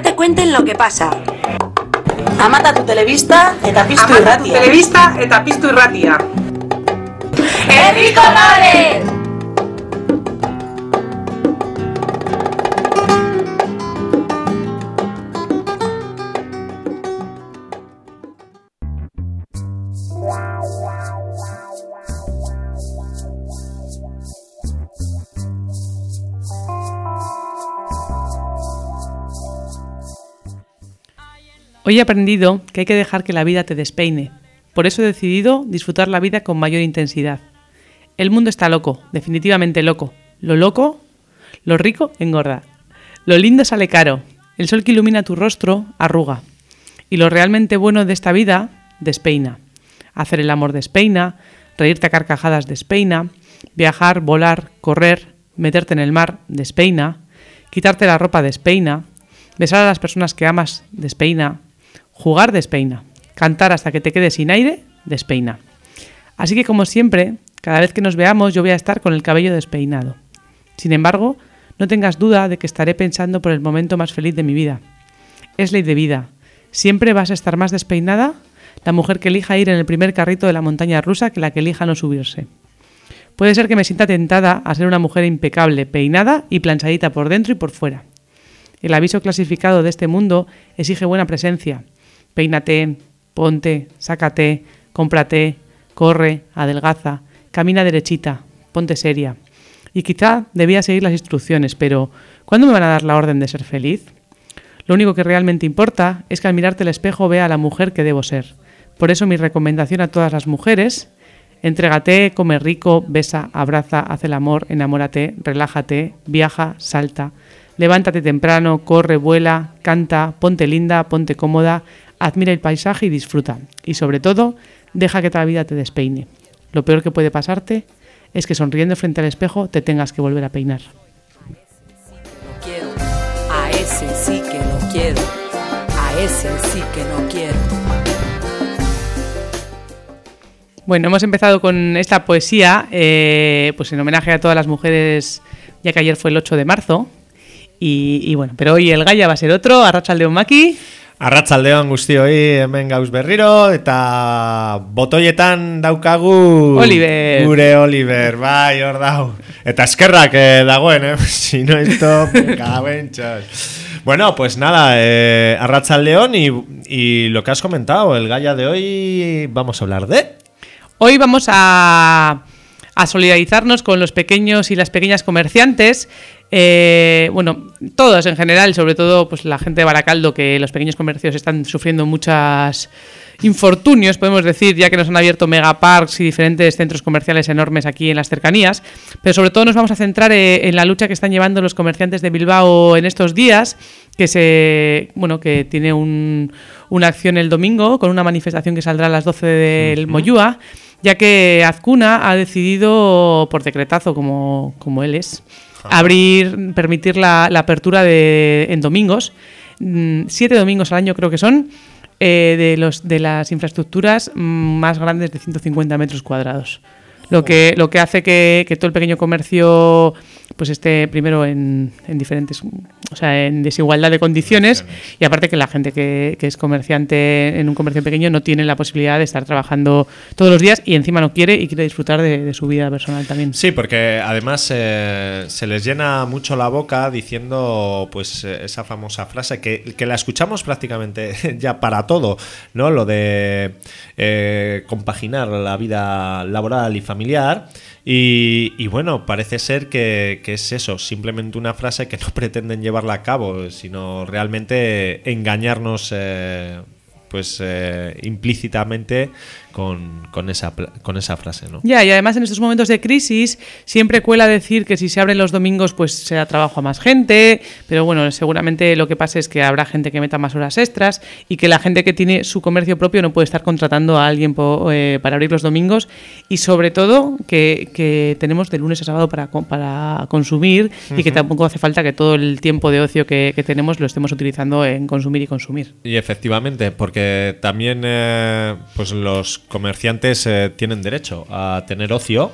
no te cuenten lo que pasa. Amata tu televista eta piztu Amata tu irratia. telebista eta piztu irratia. Herriko Hoy he aprendido que hay que dejar que la vida te despeine. Por eso he decidido disfrutar la vida con mayor intensidad. El mundo está loco, definitivamente loco. Lo loco, lo rico engorda. Lo lindo sale caro. El sol que ilumina tu rostro arruga. Y lo realmente bueno de esta vida despeina. Hacer el amor despeina, reírte a carcajadas despeina, viajar, volar, correr, meterte en el mar despeina, quitarte la ropa despeina, besar a las personas que amas despeina, jugar despeina, cantar hasta que te quedes sin aire despeina. Así que como siempre, cada vez que nos veamos yo voy a estar con el cabello despeinado. Sin embargo, no tengas duda de que estaré pensando por el momento más feliz de mi vida. Es ley de vida. Siempre vas a estar más despeinada la mujer que elija ir en el primer carrito de la montaña rusa que la que elija no subirse. Puede ser que me sienta tentada a ser una mujer impecable, peinada y planchadita por dentro y por fuera. El aviso clasificado de este mundo exige buena presencia. Peínate, ponte, sácate, cómprate, corre, adelgaza, camina derechita, ponte seria. Y quizá debía seguir las instrucciones, pero ¿cuándo me van a dar la orden de ser feliz? Lo único que realmente importa es que al mirarte al espejo vea a la mujer que debo ser. Por eso mi recomendación a todas las mujeres, entrégate, come rico, besa, abraza, haz el amor, enamórate, relájate, viaja, salta, levántate temprano, corre, vuela, canta, ponte linda, ponte cómoda, admira el paisaje y disfruta. Y sobre todo, deja que toda la vida te despeine. Lo peor que puede pasarte es que sonriendo frente al espejo te tengas que volver a peinar. no quiero. A ese sí que no quiero. A ese sí que no quiero. Bueno, hemos empezado con esta poesía, eh, pues en homenaje a todas las mujeres, ya que ayer fue el 8 de marzo. Y, y bueno, pero hoy el Gaia va a ser otro, Arracha León Maki. Arratsaldeon guztioi hemen gauz berriro eta botoietan daukagu Oliver. Gure Oliver, bai, hor dau. Eta eskerrak eh, dagoen, eh? si no esto. Bueno, pues nada, eh, Arratsaldeon y, y lo que has comentado, el Gaia de hoy, vamos a hablar de... Hoy vamos a, a solidarizarnos con los pequeños y las pequeñas comerciantes. eh, bueno, todos en general, sobre todo pues la gente de Baracaldo, que los pequeños comercios están sufriendo muchas infortunios, podemos decir, ya que nos han abierto megaparks y diferentes centros comerciales enormes aquí en las cercanías. Pero sobre todo nos vamos a centrar eh, en la lucha que están llevando los comerciantes de Bilbao en estos días, que se bueno que tiene un- una acción el domingo con una manifestación que saldrá a las 12 del Moyúa, ya que Azcuna ha decidido por decretazo como, como él es abrir permitir la, la apertura de en domingos. Mm, siete domingos al año creo que son eh, de los de las infraestructuras mm, más grandes de 150 metros cuadrados. Lo que, lo que hace que, que todo el pequeño comercio pues esté primero en, en diferentes, o sea, en desigualdad de condiciones y aparte que la gente que, que es comerciante en un comercio pequeño no tiene la posibilidad de estar trabajando todos los días y encima no quiere y quiere disfrutar de, de su vida personal también. Sí, porque además eh, se les llena mucho la boca diciendo pues eh, esa famosa frase que, que la escuchamos prácticamente ya para todo, ¿no? Lo de eh, compaginar la vida laboral y familiar. Y, y bueno, parece ser que, que es eso, simplemente una frase que no pretenden llevarla a cabo, sino realmente engañarnos eh, pues eh, implícitamente con, con esa, con esa frase, ¿no? Ya, y además en estos momentos de crisis siempre cuela decir que si se abren los domingos pues se da trabajo a más gente, pero bueno, seguramente lo que pasa es que habrá gente que meta más horas extras y que la gente que tiene su comercio propio no puede estar contratando a alguien po- eh, para abrir los domingos y sobre todo que, que tenemos de lunes a sábado para, para consumir y que tampoco hace falta que todo el tiempo de ocio que, que tenemos lo estemos utilizando en consumir y consumir. Y efectivamente, porque también eh, pues los comerciantes eh, tienen derecho a tener ocio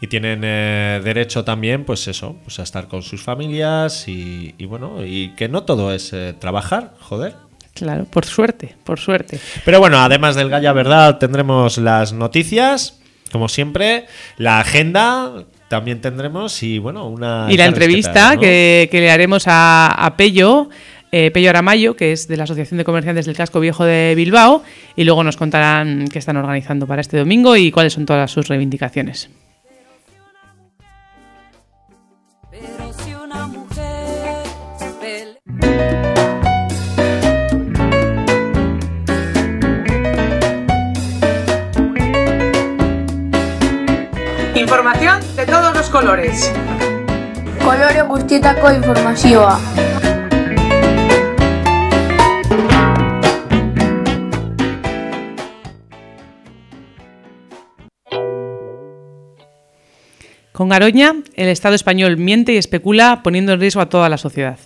y tienen eh, derecho también, pues eso, pues a estar con sus familias y, y bueno, y que no todo es eh, trabajar, joder. Claro, por suerte, por suerte. Pero bueno, además del Galla Verdad, tendremos las noticias, como siempre, la agenda también tendremos y bueno, una... Y la entrevista ¿no? que, que le haremos a, a Pello, eh, Pello Aramayo, que es de la Asociación de Comerciantes del Casco Viejo de Bilbao, y luego nos contarán qué están organizando para este domingo y cuáles son todas sus reivindicaciones. Pero si una mujer pelea. Información de todos los colores. Kolore guztietako informazioa. Con Garoña, el Estado español miente y especula poniendo en riesgo a toda la sociedad.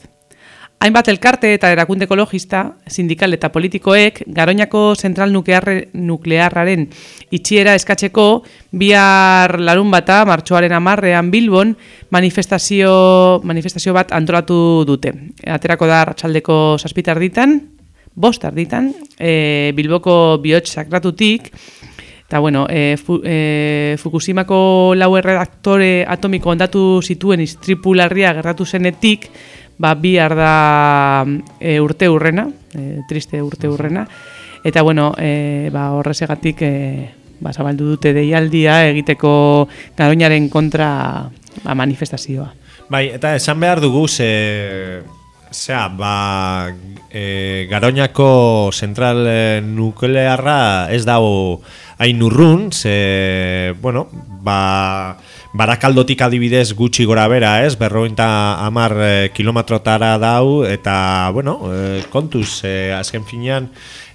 Hainbat elkarte eta erakunde ekologista, sindikal eta politikoek, Garoñako zentral nuklearre, nuklearraren itxiera eskatzeko bihar larun bata, martxoaren amarrean Bilbon, manifestazio, manifestazio bat antolatu dute. Aterako da ratxaldeko saspitar ditan, bost arditan, e, Bilboko bihotz sakratutik, Eta, bueno, e, fu, e, Fukushimako lau erredaktore atomiko ondatu zituen istripu larria gertatu zenetik, ba, bihar da e, urte urrena, e, triste urte urrena, eta, bueno, e, ba, horrezegatik e, ba, zabaldu dute deialdia egiteko garoñaren kontra ba, manifestazioa. Bai, eta esan behar dugu ze, zea, ba, e, Garoñako zentral e, nuklearra ez dago hain urrun, ze, bueno, ba, Barakaldotik adibidez gutxi gora bera, ez? Berrointa amar e, kilometrotara dau, eta, bueno, e, kontuz, e, azken finean,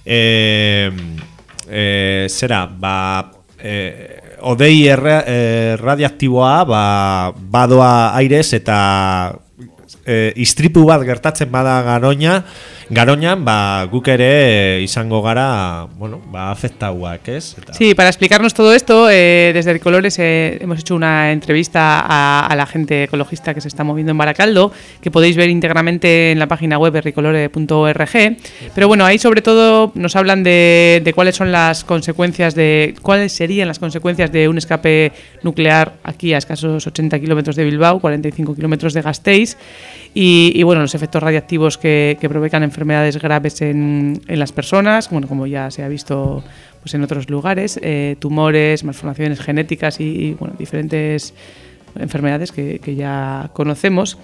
e, e, zera, ba, e, odei erra, e, radiaktiboa, ba, badoa airez, eta e, istripu bat gertatzen bada garoña, garoñan, ba, guk ere e, izango gara, bueno, ba, afektauak, ez? Eta, Sí, para explicarnos todo esto, eh, desde Ricolores eh, hemos hecho una entrevista a, a la gente ecologista que se está moviendo en Baracaldo, que podéis ver íntegramente en la página web ricolore.org. Pero bueno, ahí sobre todo nos hablan de, de cuáles son las consecuencias de cuáles serían las consecuencias de un escape nuclear aquí a escasos 80 kilómetros de Bilbao, 45 kilómetros de Gasteiz. Y, y, bueno, los efectos radiactivos que, que provocan enfermedades graves en, en, las personas, bueno, como ya se ha visto pues en otros lugares, eh, tumores, malformaciones genéticas y, y, bueno, diferentes enfermedades que, que, ya conocemos.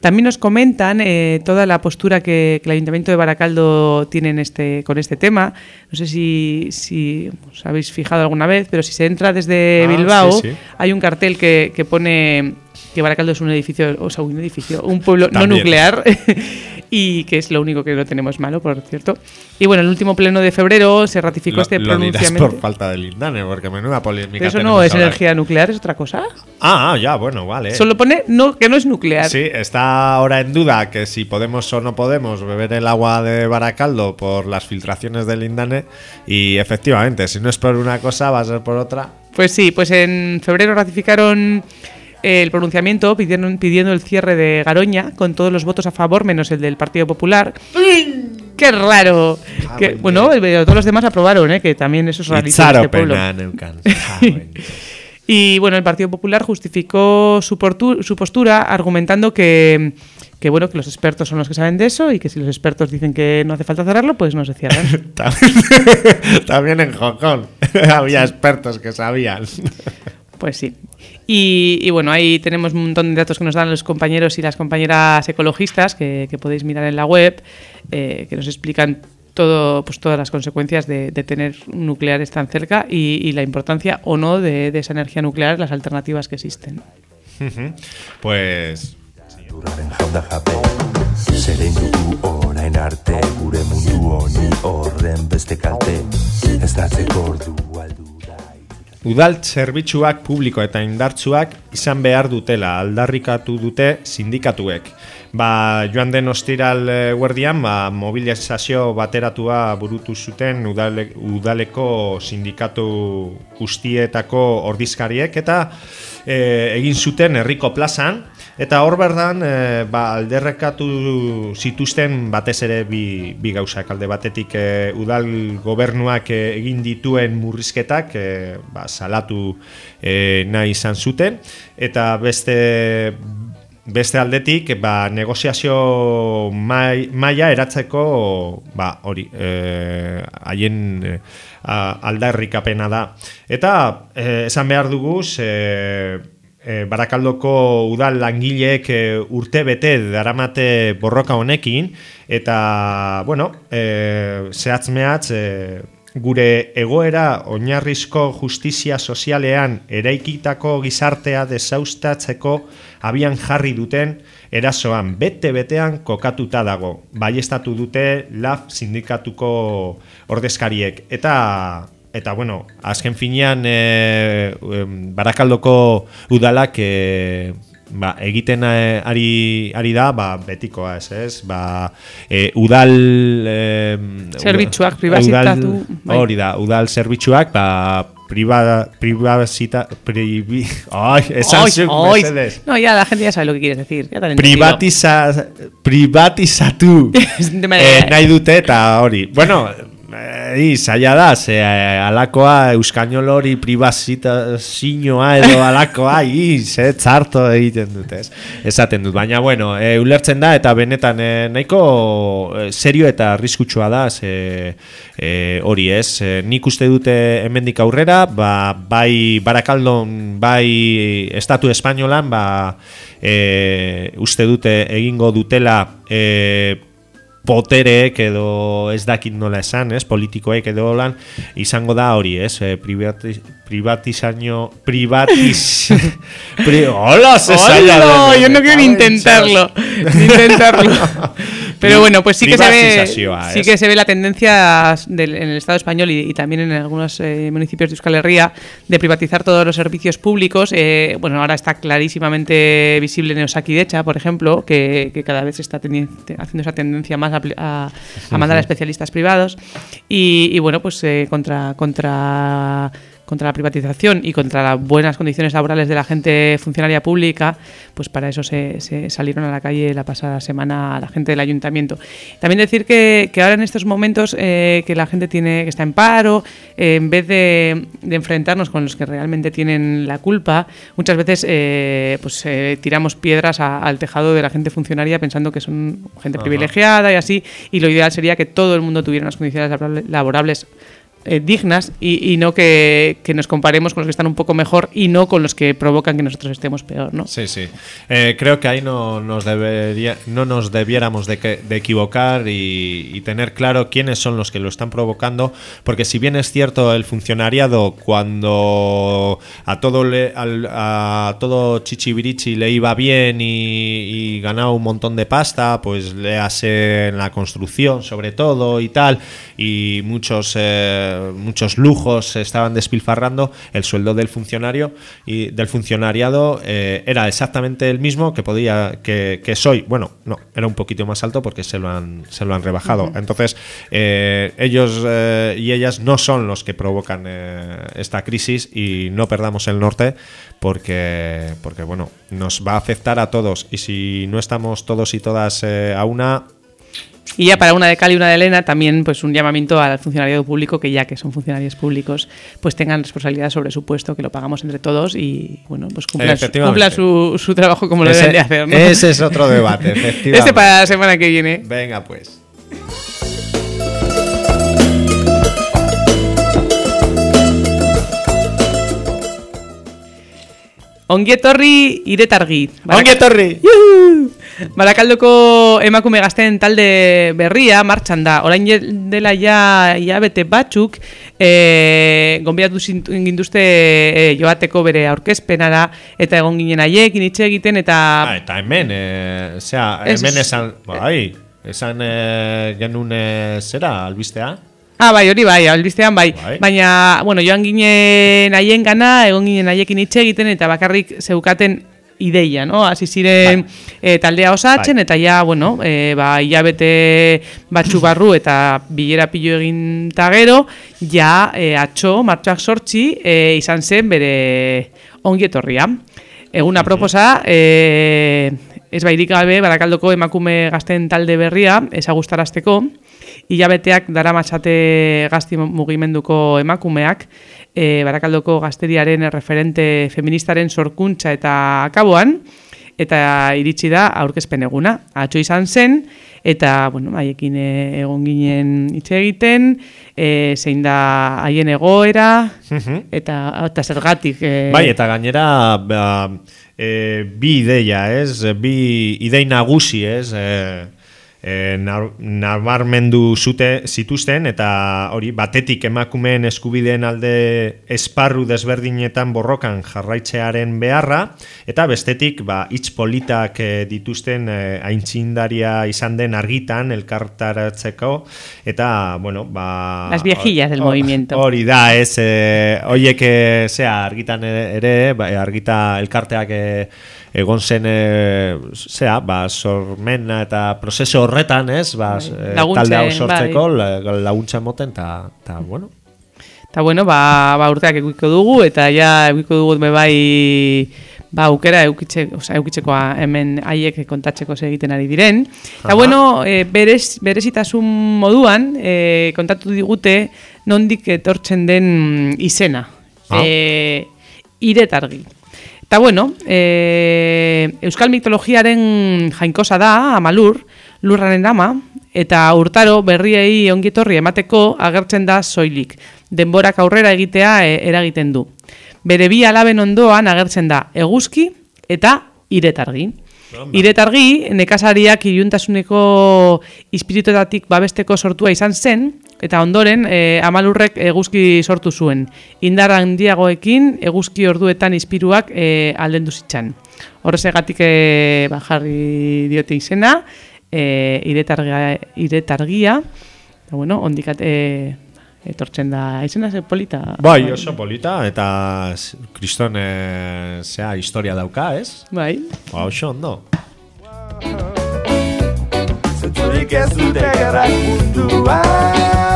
También nos comentan eh, toda la postura que, que, el Ayuntamiento de Baracaldo tiene en este, con este tema. No sé si, si os habéis fijado alguna vez, pero si se entra desde ah, Bilbao, sí, sí. hay un cartel que, que pone que Baracaldo es un edificio, o sea, un edificio, un pueblo no nuclear y que es lo único que no tenemos malo, por cierto. Y bueno, el último pleno de febrero se ratificó lo, este lo pronunciamiento. por falta de lindane, porque menuda polémica. Pero eso no es ahora. energía nuclear, es otra cosa. Ah, ya, bueno, vale. Solo pone no, que no es nuclear. Sí, está ahora en duda que si podemos o no podemos beber el agua de Baracaldo por las filtraciones del lindane y efectivamente, si no es por una cosa, va a ser por otra. Pues sí, pues en febrero ratificaron el pronunciamiento pidiendo, pidiendo el cierre de Garoña con todos los votos a favor menos el del Partido Popular. ¡Qué raro! Ah, que, bueno, todos los demás aprobaron, ¿eh? que también eso es rarito en este pueblo. Y bueno, el Partido Popular justificó su, su postura argumentando que, que bueno que los expertos son los que saben de eso y que si los expertos dicen que no hace falta cerrarlo, pues no se cierran. También en Hong Kong había expertos que sabían. Pues sí. Y, y, bueno, ahí tenemos un montón de datos que nos dan los compañeros y las compañeras ecologistas que, que podéis mirar en la web, eh, que nos explican todo, pues todas las consecuencias de, de tener nucleares tan cerca y, y, la importancia o no de, de esa energía nuclear, las alternativas que existen. Pues Udal zerbitzuak publiko eta indartsuak izan behar dutela aldarrikatu dute sindikatuek. Ba, joan den ostiral guardian, ba, mobilizazio bateratua burutu zuten udale, udaleko sindikatu guztietako ordizkariek eta e, egin zuten herriko plazan, eta hor berdan e, ba, alderrekatu zituzten batez ere bi, bi gauzak alde batetik e, udal gobernuak e, egin dituen murrizketak e, ba, salatu e, nahi izan zuten, eta beste Beste aldetik, ba, negoziazio mai, maila eratzeko ba, hori, eh, haien e, aldarrikapena da. Eta e, esan behar dugu, e, e, Barakaldoko udal langileek e, urte bete daramate borroka honekin, eta, bueno, e, zehatz mehatz, e, gure egoera oinarrizko justizia sozialean eraikitako gizartea desaustatzeko abian jarri duten erasoan bete-betean kokatuta dago. Baiestatu dute LAF sindikatuko ordezkariek. Eta, eta bueno, azken finean e, barakaldoko udalak e, ba, egiten eh, ari, ari da ba, betikoa ez ez? Ba, e, udal e, zerbitzuak pribazitatu bai. hori da, udal zerbitzuak ba, priva, privazita privi, ay, esan zuk no, ya la gente ya sabe lo que quieres decir ya privatiza, privatizatu. Eh, nahi dute eta hori. Bueno, Ei, zaila da, ze eh, alakoa euskainol hori pribazitazioa edo alakoa, i, ze txarto egiten dut, ez? Esaten dut, baina bueno, e, ulertzen da eta benetan e, nahiko serio eta arriskutsua da, ze e, hori ez, e, nik uste dute hemendik aurrera, ba, bai barakaldon, bai estatu espainolan, ba, e, uste dute egingo dutela e, potereek edo ez dakit nola esan, ez, politikoek edo lan, izango da hori, ez, e, privatiz, privatizazio, privatiz... pri, hola, se Hola, yo no quiero intentarlo, intentarlo. Pero bueno, pues sí que se ve, sí que se ve la tendencia del, en el Estado español y, y también en algunos eh, municipios de Euskal Herria de privatizar todos los servicios públicos. Eh, bueno, ahora está clarísimamente visible en Osakidecha, por ejemplo, que, que cada vez se está haciendo esa tendencia más a, a, mandar a especialistas privados y, y bueno, pues eh, contra, contra contra la privatización y contra las buenas condiciones laborales de la gente funcionaria pública, pues para eso se, se salieron a la calle la pasada semana la gente del ayuntamiento. También decir que, que ahora en estos momentos eh, que la gente tiene que está en paro, eh, en vez de, de, enfrentarnos con los que realmente tienen la culpa, muchas veces eh, pues eh, tiramos piedras a, al tejado de la gente funcionaria pensando que son gente Ajá. privilegiada y así, y lo ideal sería que todo el mundo tuviera unas condiciones laborables eh, dignas y, y no que, nos comparemos con los que están un poco mejor y no con los que provocan que nosotros estemos peor, ¿no? Sí, sí. Eh, creo que ahí no nos, debería, no nos debiéramos de, que, de equivocar y, tener claro quiénes son los que lo están provocando, porque si bien es cierto el funcionariado cuando a todo le, al, a todo Chichibirichi le iba bien y, y ganaba un montón de pasta, pues le hace en la construcción sobre todo y tal, y muchos eh, muchos lujos se estaban despilfarrando, el sueldo del funcionario y del funcionariado eh, era exactamente el mismo que podía que, que, soy. Bueno, no, era un poquito más alto porque se lo han, se lo han rebajado. Uh -huh. Entonces, eh, ellos eh, y ellas no son los que provocan esta crisis y no perdamos el norte porque, porque, bueno, nos va a afectar a todos y si no estamos todos y todas a una y ya para una de Cali y una de Elena, también pues un llamamiento al funcionariado público, que ya que son funcionarios públicos, pues tengan responsabilidad sobre su puesto, que lo pagamos entre todos y bueno, pues cumplan, cumplan su, su, trabajo como lo ese, deben de hacer. ¿no? Ese es otro debate, efectivamente. Este para la semana que viene. Venga, pues. Ongietorri iretargi. Ongietorri! Yuhu! Barakaldoko emakume gazten talde berria martxan da. Orain dela ja, ja bete batzuk e, gonbiatu ginduzte e, joateko bere aurkezpenara eta egon ginen haiekin hitz egiten eta... Ah, eta hemen, e, zera, hemen esan, bai, esan e, genuen e, zera, albistea? Ah, bai, hori bai, albistean bai. bai. Baina, bueno, joan ginen haien gana, egon ginen haiekin hitz egiten eta bakarrik zeukaten ideia, no? Hasi ziren eh, taldea osatzen Bai. eta ja, bueno, eh, ba, hilabete batzu barru eta bilera pilo egin ta gero, ja eh, atxo, martxoak sortzi, eh, izan zen bere ongietorria. Egun aproposa, eh, ez bairik gabe, barakaldoko emakume gazten talde berria, ezagustarazteko, hilabeteak dara matxate gazti mugimenduko emakumeak, e, barakaldoko gazteriaren referente feministaren sorkuntza eta akaboan, eta iritsi da aurkezpen eguna. Atxo izan zen, eta, bueno, haiekin e, egon ginen hitz egiten, e, zein da haien egoera, eta, eta zergatik. E, Bai, eta gainera ba, e, bi ideia, ez? Bi idei nagusi, ez? E, e, nar- nabarmendu zute zituzten eta hori batetik emakumeen eskubideen alde esparru desberdinetan borrokan jarraitzearen beharra eta bestetik ba hitz politak e, dituzten e, aintzindaria izan den argitan elkartaratzeko eta bueno ba Las viejillas del movimiento. Hori da, ez, e, oiek, e, zea, argitan ere ba, argita elkarteak e, egon zen, e, zea, ba, sormena eta prozesu horretan, ez, ba, e, Laguntzen, talde hau sortzeko, bai. la- laguntza moten, eta, eta, bueno, Eta bueno, ba, ba urteak eukiko dugu, eta ja eukiko dugu be bai ba, aukera eukitze, oza, eukitzekoa hemen haiek kontatzeko ze egiten ari diren. Eta Aha. bueno, e, berez, berezitasun moduan, e, kontatu digute nondik etortzen den izena. Ah. E, iretargi. Eta bueno, e, Euskal mitologiaren jainkosa da, Amalur, lurraren ama, eta urtaro berriei ongietorri emateko agertzen da soilik. Denborak aurrera egitea e, eragiten du. Bere bi alaben ondoan agertzen da eguzki eta iretargi. Iretargi, nekazariak iluntasuneko ispirituetatik babesteko sortua izan zen, eta ondoren e, amalurrek eguzki sortu zuen. Indar handiagoekin eguzki orduetan ispiruak e, aldendu zitzan. Horrezegatik e, ba, jarri diote izena, e, iretargia, iretargia, eta bueno, ondikat e, etortzen da, izena ze polita. bai, oso polita, eta kriston, e, zea, historia dauka, ez? Bai. Ba, oso ondo. Ez dute gerrak mundua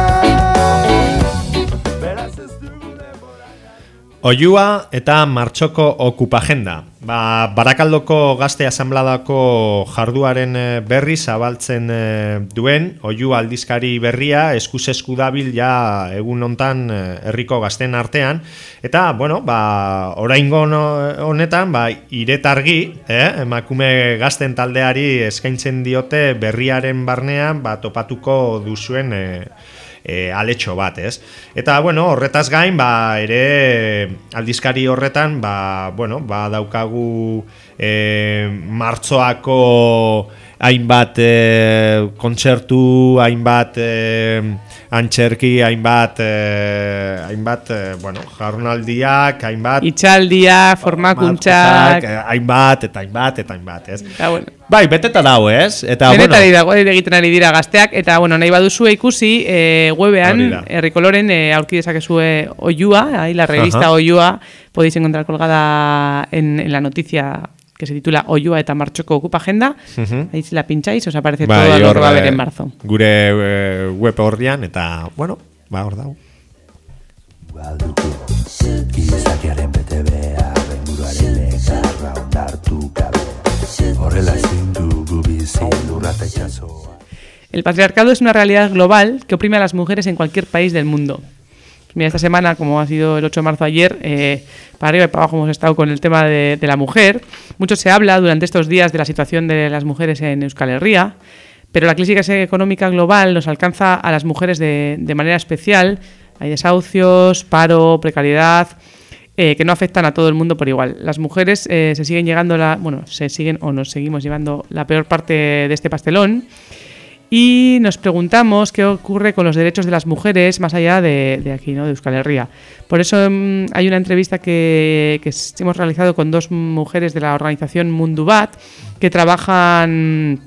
Oiua eta martxoko okupagenda. Ba, Barakaldoko gazte asambladako jarduaren eh, berri zabaltzen eh, duen Oiua aldizkari berria eskuz esku dabil ja egun hontan eh, herriko gazten artean eta bueno, ba, oraingo honetan ba, iretargi, eh, emakume gazten taldeari eskaintzen diote berriaren barnean ba, topatuko duzuen eh, e, aletxo bat, ez? Eta, bueno, horretaz gain, ba, ere aldizkari horretan, ba, bueno, ba, daukagu e, martzoako hainbat e, kontzertu, hainbat e, antxerki, hainbat, e, hainbat, e, bueno, jarnaldiak, hainbat... Itxaldia, formakuntzak, eh, hainbat, eta hainbat, eta hainbat, ez? eta bueno. Bai, beteta dago, ez? Eta, Benetan bueno, dago egiten ari dira gazteak eta bueno, nahi baduzu ikusi e, webean herrikoloren e, aurki dezakezue Oiua, ahí la revista Ajá. Oiua podéis encontrar colgada en, en la noticia que se titula Oiua eta Martxoko Ocupa Agenda. Ahí si la pincháis os aparece bai, todo lo que va a haber eh, en marzo. Gure eh, web horrian, eta, bueno, ba, hor dago. Balduko Izakiaren bete behar Enburuaren negarra ondartu gabe Horrela ezin dugu bizi lurra eta itxasoa El patriarcado es una realidad global que oprime a las mujeres en cualquier país del mundo. Esta semana, como ha sido el 8 de marzo ayer, eh, para arriba y para abajo hemos estado con el tema de, la mujer. Mucho se habla durante estos días de la situación de las mujeres en Euskal Herria, pero la crisis económica global nos alcanza a las mujeres de, de manera especial. Hay desahucios, paro, precariedad, eh, que no afectan a todo el mundo por igual. Las mujeres eh, se siguen llegando la, bueno, se siguen o nos seguimos llevando la peor parte de este pastelón. Y nos preguntamos qué ocurre con los derechos de las mujeres más allá de, aquí, ¿no? de Euskal Herria. Por eso mm, hay una entrevista que, que hemos realizado con dos mujeres de la organización Mundubat que trabajan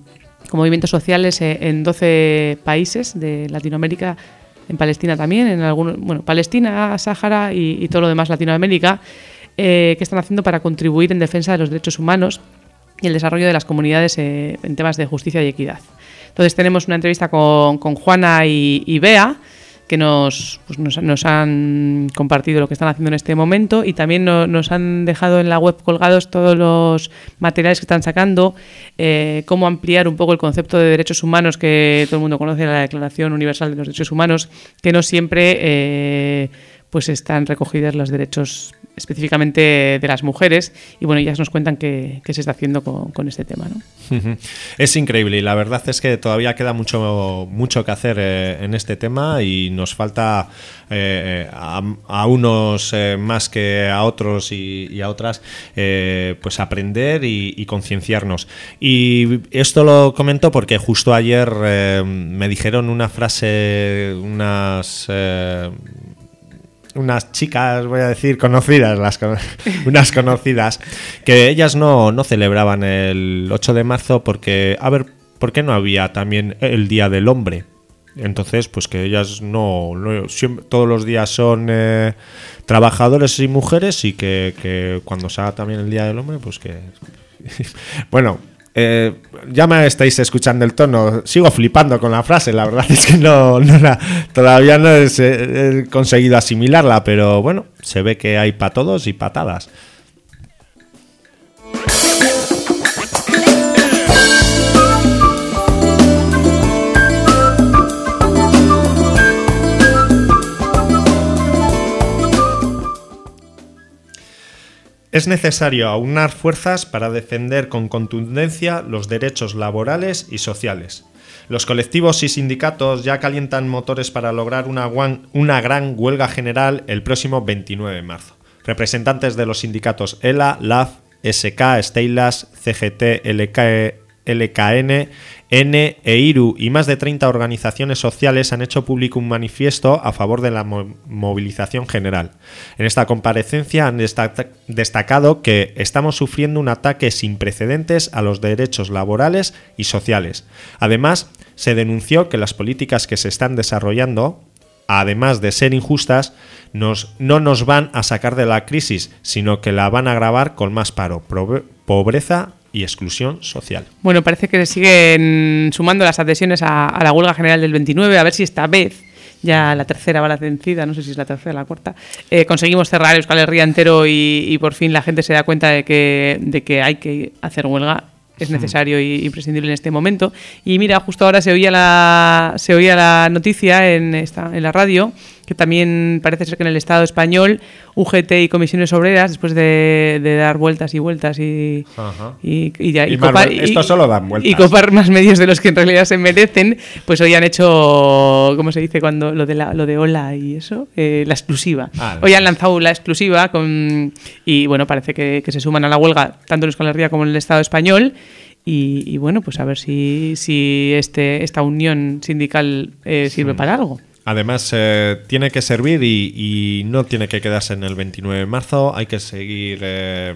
con movimientos sociales eh, en 12 países de Latinoamérica, en Palestina también, en algunos, bueno, Palestina, Sáhara y, todo lo demás Latinoamérica. eh, qué están haciendo para contribuir en defensa de los derechos humanos y el desarrollo de las comunidades eh, en temas de justicia y equidad. Entonces tenemos una entrevista con, con Juana y, Bea, que nos, pues nos, nos han compartido lo que están haciendo en este momento y también no- nos han dejado en la web colgados todos los materiales que están sacando, eh, cómo ampliar un poco el concepto de derechos humanos que todo el mundo conoce, la Declaración Universal de los Derechos Humanos, que no siempre eh, pues están recogidos los derechos específicamente de las mujeres y bueno, ellas nos cuentan qué, qué se está haciendo con, con este tema. ¿no? Es increíble y la verdad es que todavía queda mucho, mucho que hacer eh, en este tema y nos falta eh, a, unos eh, más que a otros y, a otras pues aprender y, y concienciarnos. Y esto lo comento porque justo ayer me dijeron una frase, unas... unas chicas, voy a decir, conocidas, las cono- unas conocidas, que ellas no, no celebraban el 8 de marzo porque, a ver, ¿por qué no había también el Día del Hombre? Entonces, pues que ellas no, siempre, todos los días son eh, trabajadores y mujeres y que, que cuando se haga también el Día del Hombre, pues que... bueno, eh, ya me estáis escuchando el tono. Sigo flipando con la frase. La verdad es que no, no todavía no he, he conseguido asimilarla, pero bueno, se ve que hay para todos y patadas. Es necesario aunar fuerzas para defender con contundencia los derechos laborales y sociales. Los colectivos y sindicatos ya calientan motores para lograr una, gran huelga general el próximo 29 de marzo. Representantes de los sindicatos E ELA, LAF, SK, Steilas, CGT, LK, LKN, N e IRU y más de 30 organizaciones sociales han hecho público un manifiesto a favor de la mo- movilización general. En esta comparecencia han desta- destacado que estamos sufriendo un ataque sin precedentes a los derechos laborales y sociales. Además, se denunció que las políticas que se están desarrollando además de ser injustas, no nos van a sacar de la crisis, sino que la van a agravar con más paro, pobreza y exclusión social. Bueno, parece que se siguen sumando las adhesiones a, a la huelga general del 29, a ver si esta vez, ya la tercera va la vencida, no sé si es la tercera o la cuarta, eh, conseguimos cerrar Euskal Herria entero y, y por fin la gente se da cuenta de que, de que hay que hacer huelga. Es necesario y imprescindible en este momento. Y mira, justo ahora se oía la, se oía la noticia en, esta, en la radio que también parece ser que en el Estado español UGT y comisiones obreras, después de, de dar vueltas y vueltas y, Ajá. y, y ya- Y y más copar- vuel- esto solo dan vueltas. y copar más medios de los que en realidad se merecen, pues hoy han hecho, ¿cómo se dice? cuando Lo de, la, lo de Hola y eso, Eh, la exclusiva. Ah, hoy han lanzado la exclusiva con, y bueno, parece que, que se suman a la huelga tanto en Euskal Herria como en el Estado español. Y, y bueno, pues a ver si, si este, esta unión sindical eh, sirve para algo. Además, eh, tiene que servir y, y no tiene que quedarse en el 29 de marzo. Hay que seguir eh,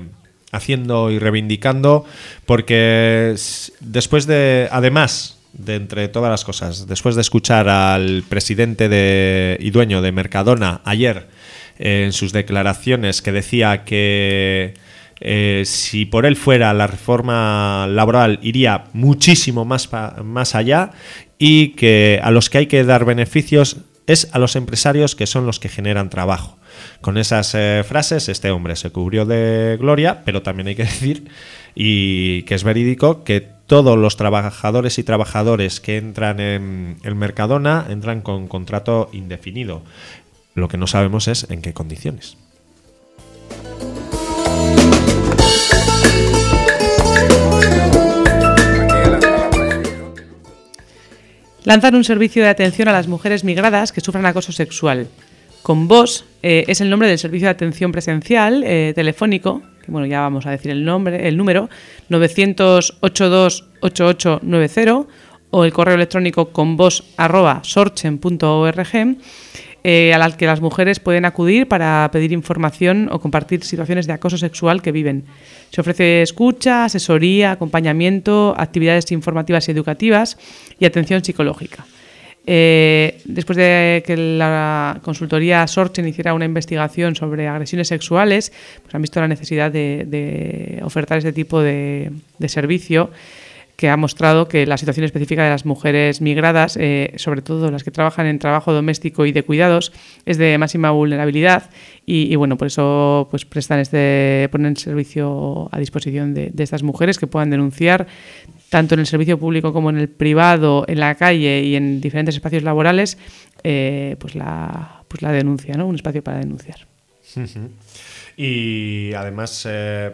haciendo y reivindicando porque después de, además de entre todas las cosas, después de escuchar al presidente de, y dueño de Mercadona ayer eh, en sus declaraciones que decía que eh, si por él fuera la reforma laboral iría muchísimo más, más allá y que a los que hay que dar beneficios es a los empresarios que son los que generan trabajo. Con esas eh, frases este hombre se cubrió de gloria, pero también hay que decir, y que es verídico, que todos los trabajadores y trabajadores que entran en el Mercadona entran con contrato indefinido. Lo que no sabemos es en qué condiciones. Lanzar un servicio de atención a las mujeres migradas que sufran acoso sexual. Con vos eh, es el nombre del servicio de atención presencial eh, telefónico, bueno, ya vamos a decir el nombre, el número 982-8890 o el correo electrónico con eh, al que las mujeres pueden acudir para pedir información o compartir situaciones de acoso sexual que viven. Se ofrece escucha, asesoría, acompañamiento, actividades informativas y educativas y atención psicológica. Eh, después de que la consultoría Sorchen hiciera una investigación sobre agresiones sexuales, pues han visto la necesidad de, ofertar este tipo de servicio que ha mostrado que la situación específica de las mujeres migradas, eh, sobre todo las que trabajan en trabajo doméstico y de cuidados, es de máxima vulnerabilidad y, bueno, por eso pues prestan este, ponen servicio a disposición de, estas mujeres que puedan denunciar tanto en el servicio público como en el privado, en la calle y en diferentes espacios laborales, eh, pues, la, pues la denuncia, ¿no? Un espacio para denunciar. Y además eh,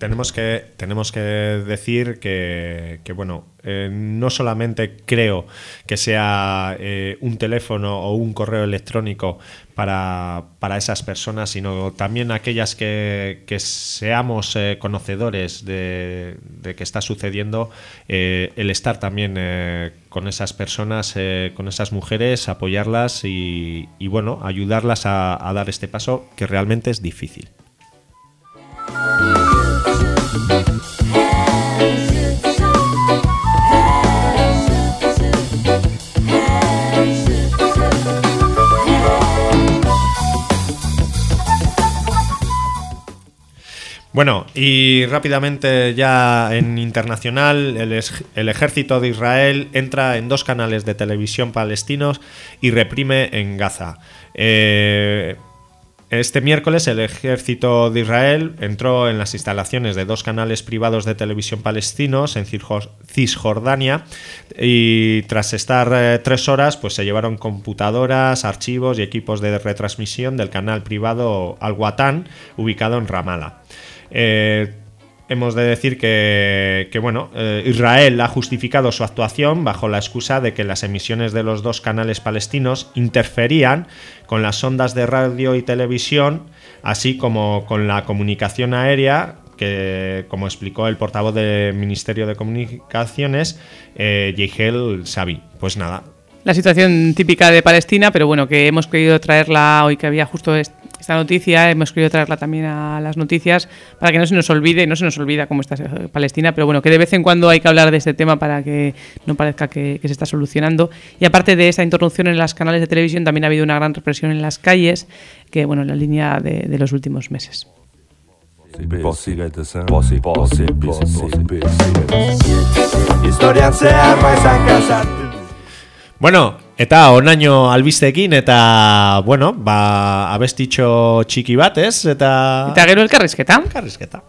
tenemos, que, tenemos que decir que, bueno, eh, no solamente creo que sea eh, un teléfono o un correo electrónico para, para esas personas, sino también aquellas que, seamos eh, conocedores de, de que está sucediendo, el estar también con esas personas, con esas mujeres, apoyarlas y, bueno, ayudarlas a dar este paso que realmente es difícil. Bueno, y rápidamente ya en internacional, el, ej- el ejército de Israel entra en dos canales de televisión palestinos y reprime en Gaza. Eh, este miércoles el ejército de Israel entró en las instalaciones de dos canales privados de televisión palestinos en Cisjor- Cisjordania y tras estar eh, tres horas pues se llevaron computadoras, archivos y equipos de retransmisión del canal privado Al-Watan ubicado en Ramallah. Eh, hemos de decir que, bueno, eh, Israel ha justificado su actuación bajo la excusa de que las emisiones de los dos canales palestinos interferían con las ondas de radio y televisión, así como con la comunicación aérea que, como explicó el portavoz del Ministerio de Comunicaciones, eh, Sabi. Pues nada, La situación típica de Palestina, pero bueno, que hemos querido traerla hoy que había justo esta noticia, hemos querido traerla también a las noticias para que no se nos olvide, no se nos olvida cómo está eh, Palestina, pero bueno, que de vez en cuando hay que hablar de este tema para que no parezca que, que se está solucionando. Y aparte de esa interrupción en los canales de televisión, también ha habido una gran represión en las calles, que bueno, en la línea de, de los últimos meses. Historian zehar maizan Bueno, eta onaino albistekin eta, bueno, ba, abestitxo txiki bat, ez? Eta... Eta gero elkarrizketa. Elkarrizketa.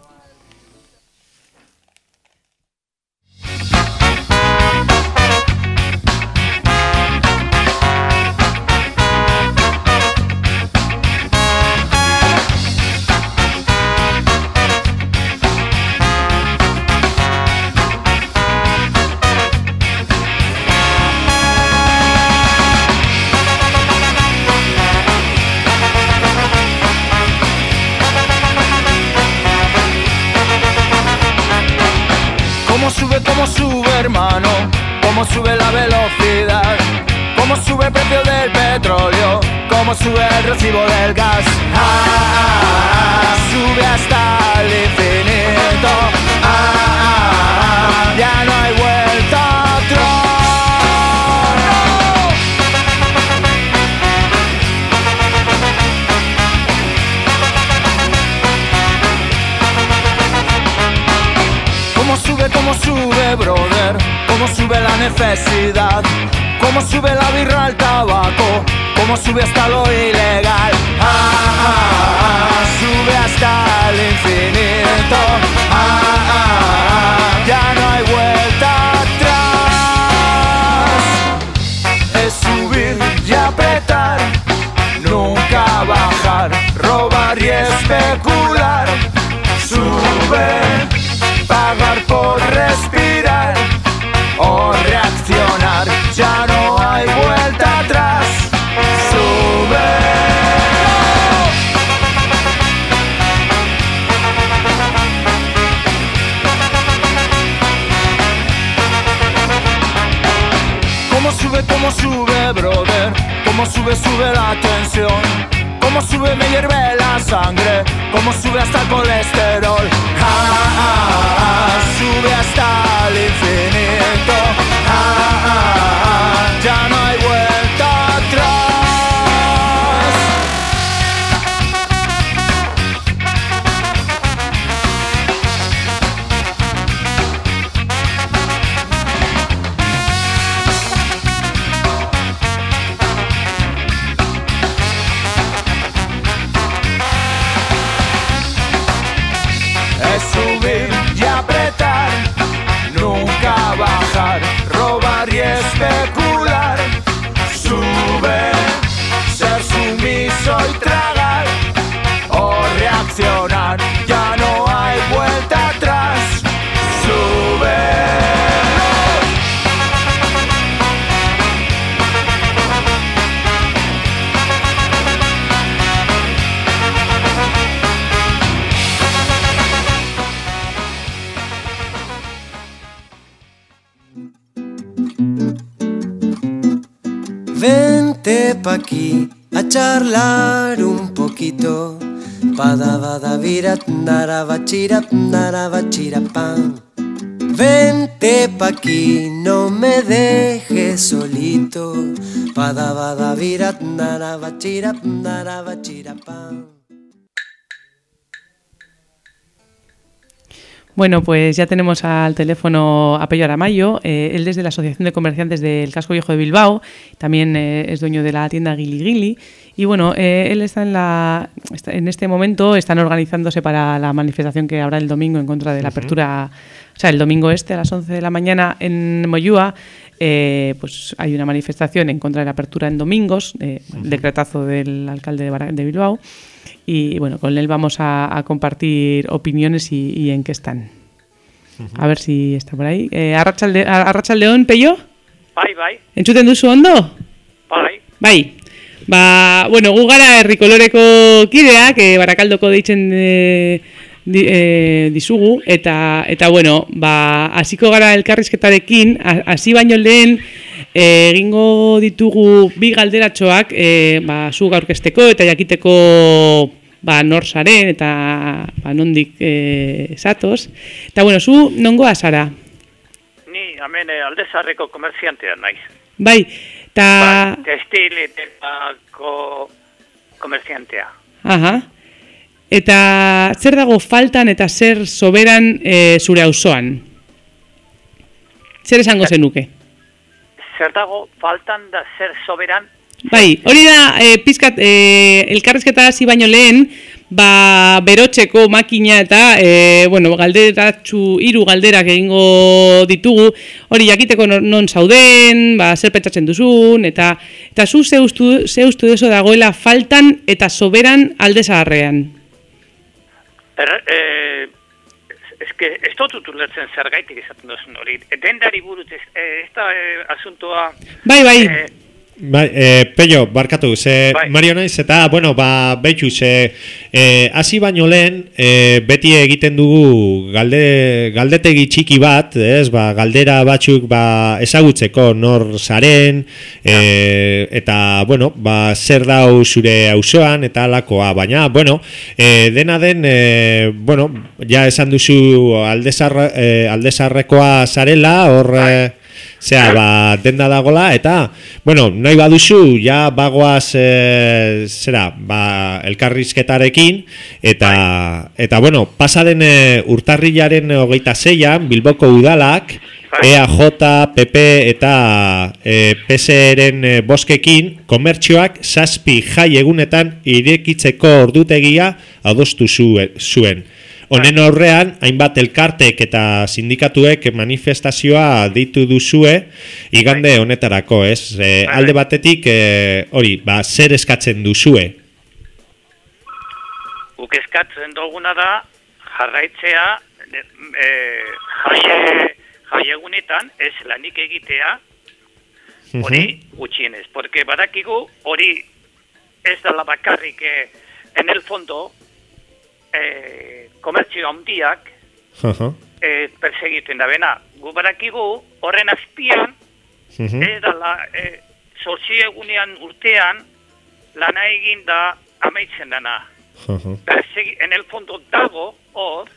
Cómo sube el recibo del gas. Ah, ah, ah, sube hasta el infinito. Ya no hay vuelta atrás. Cómo sube, cómo sube, brother. Cómo sube la necesidad. Cómo sube la birra al tabaco. Cómo sube hasta lo ilegal. Ah, ah, ah, sube hasta el infinito. Ah, ah, ah, ya no hay vuelta atrás. Es subir y apretar. Nunca bajar, robar y especular. Sube Me hierve la sangre. Cómo sube hasta el colesterol. Vente pa' aquí, no me dejes solito. Pada bada virat narabachira narabachira pan. Bueno, pues ya tenemos al teléfono a Aramayo. Eh, él desde la Asociación de Comerciantes del Casco Viejo de Bilbao. También eh, es dueño de la tienda Gili Gili. Y bueno, eh, él está en, la, está- en este momento, están organizándose para la manifestación que habrá el domingo en contra de la apertura, o sea, el domingo este a las 11 de la mañana en Moyúa. eh, pues hay una manifestación en contra de la apertura en domingos, eh, el decretazo del alcalde de, Bilbao. Y bueno, con él vamos a, a compartir opiniones y, y en qué están. A ver si está por ahí. Eh, Arratsaldeon, Pello? Bai, bai, Entzuten duzu ondo? bai. Bai. Ba, bueno, gu gara herrikoloreko kideak, e, barakaldoko deitzen e, di, e, dizugu, eta, eta bueno, ba, hasiko gara elkarrizketarekin, ha- hasi baino lehen, egingo ditugu bi galderatxoak, e, ba, zu gaurkesteko eta jakiteko ba, nor zaren eta ba, nondik e, zatoz. Eta bueno, zu nongoa zara? Ni hemen aldezarreko komerziantea naiz. Bai, eta... Bai, textil etako komerziantea. Aha. Eta zer dago faltan eta zer soberan e, zure auzoan? Zer esango zenuke? Zer dago faltan da zer soberan Bai, hori da e, pizkat e, elkarrizketa hasi baino lehen, ba berotzeko makina eta e, bueno, galderatzu hiru galderak egingo ditugu. Hori jakiteko non, zauden, ba zer pentsatzen duzun eta eta zu ze ustu ze ustu deso dagoela faltan eta soberan alde zaharrean. Er, eh, eske, ez dut ulertzen zergaitik izaten duzun hori. Dendari buruz, ez, ez da eh, asuntoa... Bai, bai. Eh, Bai, e, Pello, barkatu, ze Bai. Mario naiz, eta, bueno, ba, behitu, ze, e, hasi baino lehen, e, beti egiten dugu galde, galdetegi txiki bat, ez, ba, galdera batzuk, ba, ezagutzeko nor zaren, e, eta, bueno, ba, zer dau zure auzoan, eta alakoa, baina, bueno, e, dena den, e, bueno, ja esan duzu aldezarre, e, aldezarrekoa zarela, hor, e, Zea, ba, denda dagola, eta, bueno, nahi baduzu, ja bagoaz, e, zera, ba, elkarrizketarekin, eta, eta bueno, pasaden e, urtarrilaren hogeita zeian, Bilboko udalak, EAJ, PP eta e, PSren e, boskekin, komertzioak zazpi jai egunetan irekitzeko ordutegia adostu zue- zuen. Honen aurrean, hainbat elkartek eta sindikatuek manifestazioa deitu duzue igande honetarako, ez? E, alde batetik, e, hori, ba, zer eskatzen duzue? guk eskatzen duguna da jarraitzea e, jaie, jaiegunetan ez lanik egitea hori gutxienez. Porque badakigu hori ez dela bakarrik eh, en el fondo eh, komertzio handiak Aha. eh, persegiten da bena. Gu badakigu horren azpian Mhm. ez dela eh, sortzi egunean urtean lana egin da amaitzen dana. Aha. Persegi, en el fondo dago hor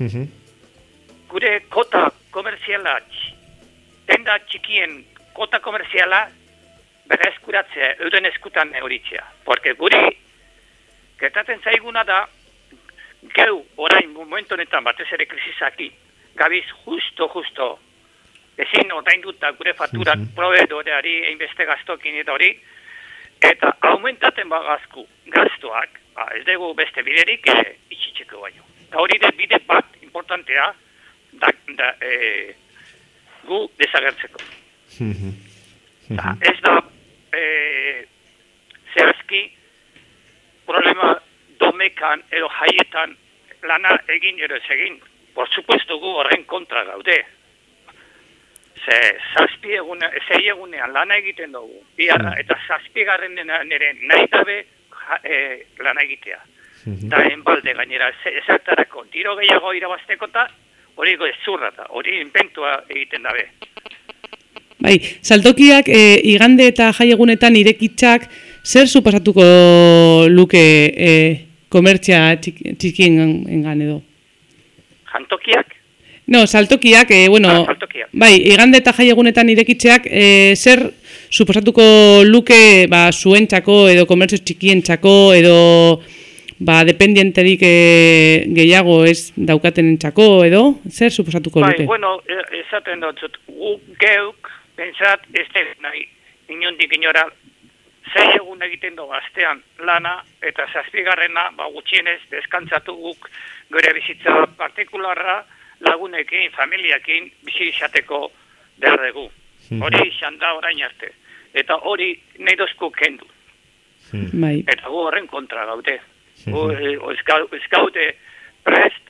Mhm. gure kota komerziala tx- denda txikien kota komerziala bere eskuratzea, euren eskutan neuritzea. Porque guri gertatzen zaiguna da geu orain momentu honetan batez ere krisisaki gabiz justo justo ezin ordainduta gure fakturak proveedoreari einbeste gastokin eta hori eta aumentaten bagazku gastoak ba, ez dugu beste biderik e, itxitzeko baino. Eta hori de bide bat importantea da, da, e, gu desagertzeko. Mhm. Ta, ez da e, zehazki problema domekan edo jaietan lana egin ero ez egin. Por supuesto gu horren kontra gaude. Ze zazpi egun, zei egunean lana egiten dugu. Biarra, eta zazpi garren nire nahi gabe ja, e, lana egitea. Da enbalde gainera, ezertarako tiro gehiago irabazteko eta hori gezurra da, hori inventua egiten dabe. Bai, saltokiak e, igande eta jaiegunetan irekitzak zer suposatuko luke e, komertzia txik, txikien engan edo? Jantokiak, No, saltokiak, e, bueno, Ah, saltokiak. bai, igande eta jaiegunetan irekitzeak e, zer suposatuko luke ba, zuentzako edo komertzio txikientzako edo ba, dependienterik e, gehiago ez daukatenentzako edo zer suposatuko bai, luke? bueno, e- esaten dut, zut, gu geuk, pentsat, ez nahi, inondik inora, zei egun egiten dugu astean lana, eta zazpigarrena, ba, gutxienez, deskantzatu guk gure bizitza partikularra, lagunekin, familiakin, bizi izateko behar dugu. Hori izan da orain arte. Eta hori nahi dozku kendu. Bai, Eta gu horren kontra gaude. Gu eh, ez gau- ez gaude prest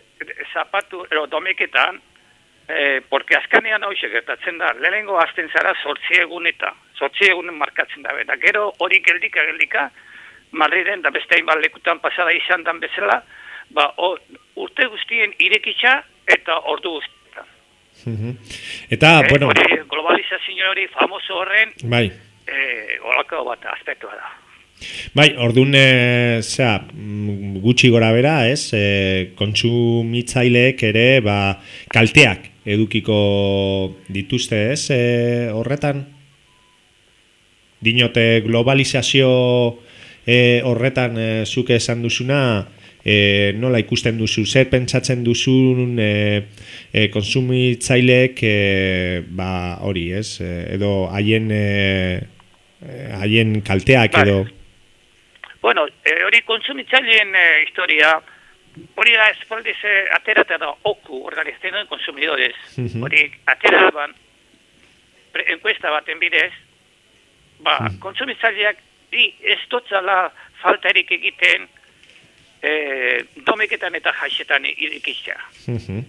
zapatu ero domeketan, eh, porque azkanean hau gertatzen da, lehenengo azten zara sortzi egun eta, sortzi egunen markatzen da, eta gero hori geldika geldika, Madriden da beste hainbat lekutan pasada izan dan bezala, ba, o, urte guztien irekitza eta ordu guztietan. Mhm. Eta, Eh, bueno, hori globalizazio hori famoso horren, bai, eh, olako bat aspektua da. Bai, orduan, e, zera, mm, gutxi gora bera, ez, e, kontsumitzaileek ere, ba, kalteak edukiko dituzte, ez, e, horretan? Dinote globalizazio e, horretan e, zuke esan duzuna, e, nola ikusten duzu, zer pentsatzen duzun e, e, konsumitzaileek, e, ba, hori, ez, e, edo haien... E, haien kalteak Bai. edo Bueno, eh, hori kontsumitzaileen eh, historia, hori da espaldiz aterata da OKU, Organización de Consumidores, Mhm. hori atera ban, enkuesta baten bidez, ba, kontsumitzaileak i ez dotzala faltarik egiten eh, domeketan eta jaixetan irikiztea. Mhm.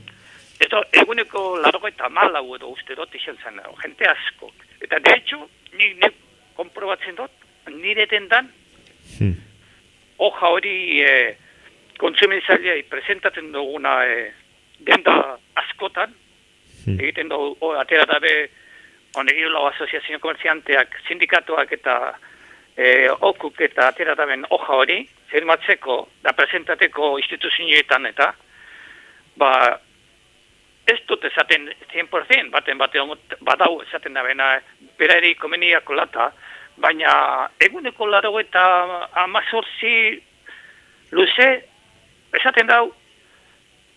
Eto, eguneko largo eta malau edo uste dut izan zen dago, jente asko. Eta de hecho, nik, nik komprobatzen dut, nire dendan, hoja hori e, kontsumitzaileai presentatzen duguna e, denda askotan, Hmm. egiten dugu, o, atera dabe, onegilo asoziazio komerzianteak, sindikatuak eta e, okuk eta atera daben hoja hori, firmatzeko, da presentateko instituzioetan eta, ba, ez dut esaten 100%, baten bate badau esaten da bena, berari komeniako lata, baina eguneko laro eta amazorzi luze, esaten dau,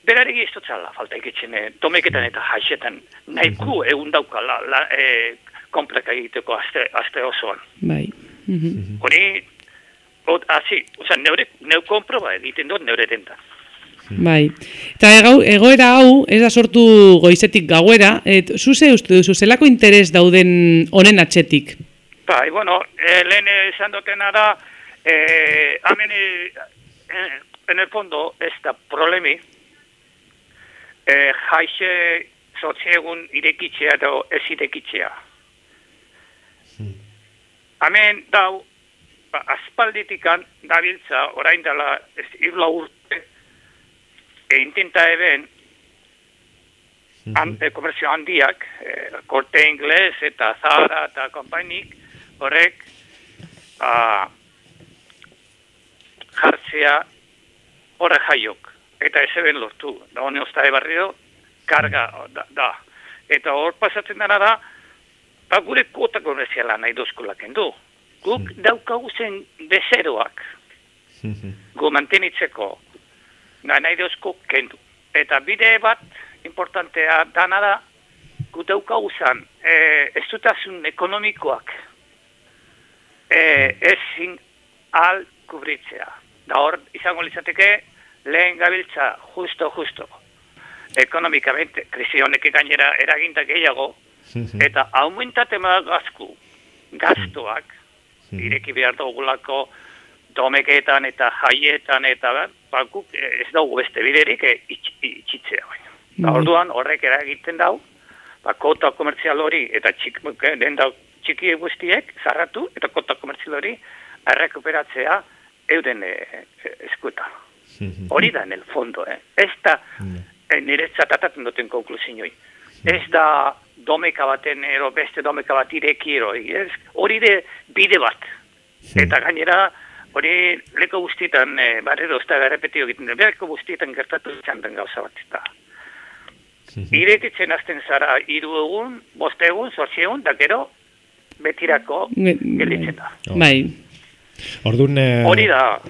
berari ez dutzala falta ikitzen, eh, tomeketan eta jaixetan, nahiko egun dauka la, la, eh, kompleka egiteko aste, aste osoan. bai. Mhm. Hori, ot, hasi, oza, neure, neu komproba egiten dut neure dentan. Bai. Eta egau, egoera hau, ez da sortu goizetik gauera, et, zuze uste duzu, zelako interes dauden honen atxetik? Bai, bueno, eh, lehen esan dutena da, eh, hemen, eh, en el fondo, ez da problemi, eh, jaixe sotziegun irekitzea edo ez irekitzea. Hemen dau, ba, aspalditikan dabiltza, orain dela, ez irla urte, e intenta eben, han, e, komerzio handiak, e, korte inglés eta Zara eta kompainik, horrek, ba, jartzea horre jaiok. Eta ez eben lortu. Da honi ozta ebarrio, karga da, da. Eta hor pasatzen dena da, ba gure kuota komerziala nahi dozkola kendu. Guk daukagu zen bezeroak, gu mantenitzeko, nahi nahi dozko kendu. Eta bide bat, importantea dana da, gu daukagu zen, e, ez dutasun ekonomikoak, e, ezin al kubritzea. Da hor, izango litzateke, lehen gabiltza, justo, justo, ekonomikamente, krisi honek gainera eragintak gehiago, eta aumentate magazku gastuak, ireki behar dugulako domeketan eta jaietan eta bar, ba, eh, ez dugu beste biderik itx, itxitzea baina. Ba, Bai. orduan horrek eragiten dau, ba, kota komertzial hori eta txik, den dau, txiki guztiek zarratu eta kota komertzial hori errekuperatzea euden eh, eh, eskuta. Hori da en el fondo, eh? Ez da, eh, niretzat atatzen duten konklusioi. Ez da domeka baten ero beste domeka bat ireki eroi, ez? Hori de bide bat. Eta gainera, hori leko guztietan, eh, barrero ez da errepetio egiten, leko guztietan gertatu izan den gauza bat eta. Irekitzen azten zara hiru egun, bost egun, zortzi egun, da gero, betirako gelditzen da. Bai. Orduan... eh, Hori da